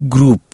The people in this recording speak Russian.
групп.